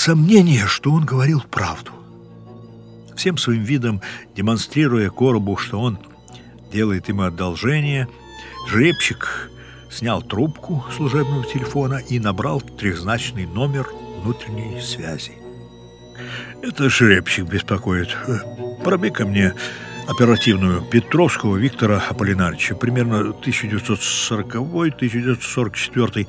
сомнение, что он говорил правду. Всем своим видом, демонстрируя коробу, что он делает ему одолжение, жребчик снял трубку служебного телефона и набрал трехзначный номер внутренней связи. «Это жребчик беспокоит. Пробей ко мне оперативную Петровского Виктора Аполлинарича, примерно 1940-1944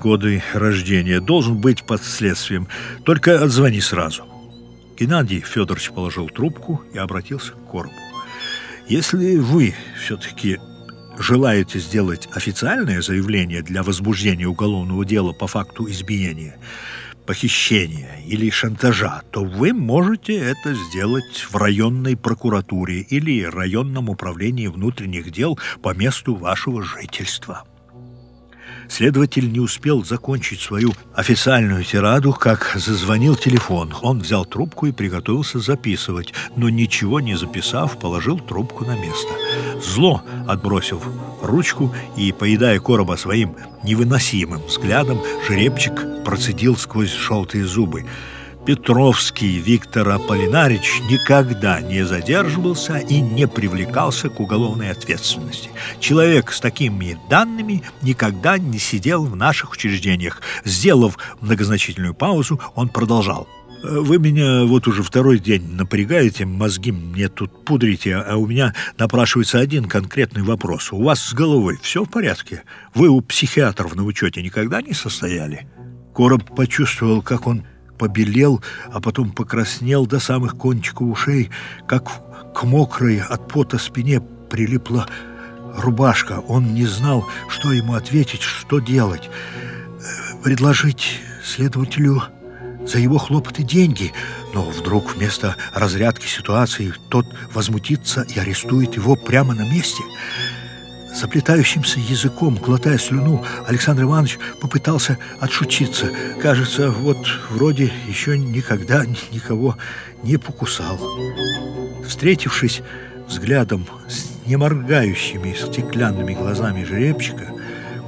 годы рождения. Должен быть под следствием. Только отзвони сразу». Геннадий Федорович положил трубку и обратился к Коробу. «Если вы все-таки желаете сделать официальное заявление для возбуждения уголовного дела по факту избиения, похищения или шантажа, то вы можете это сделать в районной прокуратуре или районном управлении внутренних дел по месту вашего жительства. Следователь не успел закончить свою официальную тираду, как зазвонил телефон. Он взял трубку и приготовился записывать, но ничего не записав, положил трубку на место. Зло, отбросив ручку и поедая короба своим невыносимым взглядом, жеребчик процедил сквозь желтые зубы – Петровский Виктор Аполлинарич никогда не задерживался и не привлекался к уголовной ответственности. Человек с такими данными никогда не сидел в наших учреждениях. Сделав многозначительную паузу, он продолжал. Вы меня вот уже второй день напрягаете, мозги мне тут пудрите, а у меня напрашивается один конкретный вопрос. У вас с головой все в порядке? Вы у психиатров на учете никогда не состояли? Короб почувствовал, как он побелел, а потом покраснел до самых кончиков ушей, как к мокрой от пота спине прилипла рубашка. Он не знал, что ему ответить, что делать. Э, предложить следователю за его хлопоты деньги, но вдруг вместо разрядки ситуации тот возмутится и арестует его прямо на месте – Заплетающимся языком, глотая слюну, Александр Иванович попытался отшутиться. Кажется, вот вроде еще никогда никого не покусал. Встретившись взглядом с неморгающими стеклянными глазами жеребчика,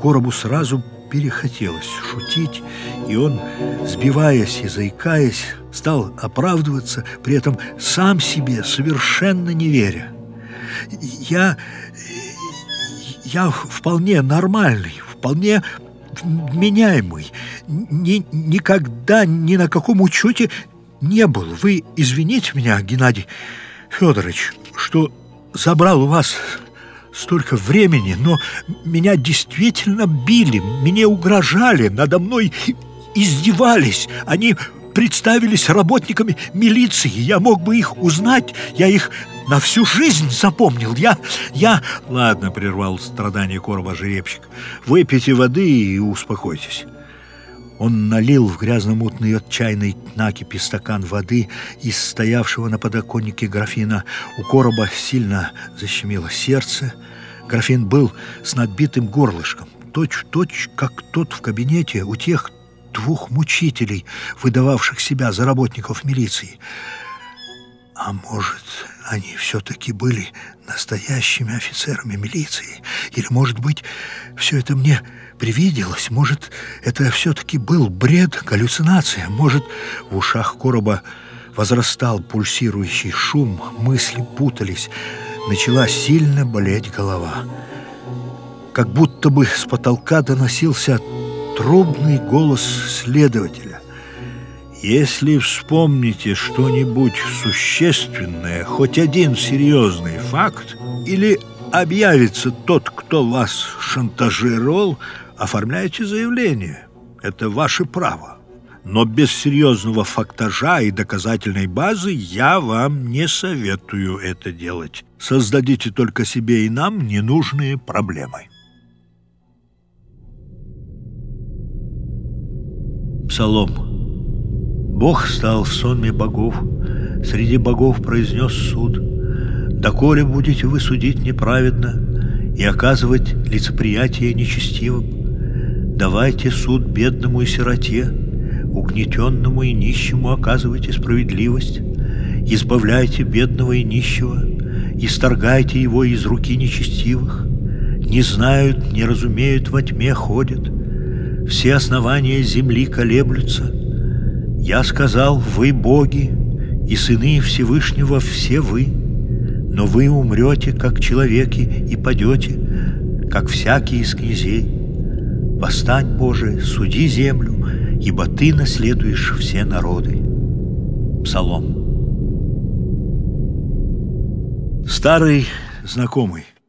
Коробу сразу перехотелось шутить, и он, сбиваясь и заикаясь, стал оправдываться, при этом сам себе совершенно не веря. «Я я вполне нормальный, вполне меняемый. Ни, никогда ни на каком учете не был. Вы извините меня, Геннадий Федорович, что забрал у вас столько времени, но меня действительно били, мне угрожали, надо мной издевались. Они представились работниками милиции. Я мог бы их узнать, я их на всю жизнь запомнил. Я... я...» «Ладно», — прервал страдание короба жеребщик. «Выпейте воды и успокойтесь». Он налил в грязно-мутный от чайной накипи стакан воды из стоявшего на подоконнике графина. У короба сильно защемило сердце. Графин был с надбитым горлышком, точь-в-точь, -точь, как тот в кабинете у тех двух мучителей, выдававших себя за работников милиции. А может, они все-таки были настоящими офицерами милиции? Или, может быть, все это мне привиделось? Может, это все-таки был бред, галлюцинация? Может, в ушах короба возрастал пульсирующий шум, мысли путались, начала сильно болеть голова. Как будто бы с потолка доносился трубный голос следователя. Если вспомните что-нибудь существенное, хоть один серьезный факт, или объявится тот, кто вас шантажировал, оформляйте заявление. Это ваше право. Но без серьезного фактажа и доказательной базы я вам не советую это делать. Создадите только себе и нам ненужные проблемы. Псалом. Бог стал в сонме богов, среди богов произнес суд. Доколе будете вы судить неправедно и оказывать лицеприятие нечестивым? Давайте суд бедному и сироте, угнетенному и нищему оказывайте справедливость. Избавляйте бедного и нищего, исторгайте его из руки нечестивых. Не знают, не разумеют, во тьме ходят – все основания земли колеблются. Я сказал, вы боги, и сыны Всевышнего все вы, но вы умрете, как человеки, и падете, как всякий из князей. Восстань, Боже, суди землю, ибо Ты наследуешь все народы. Псалом. Старый знакомый –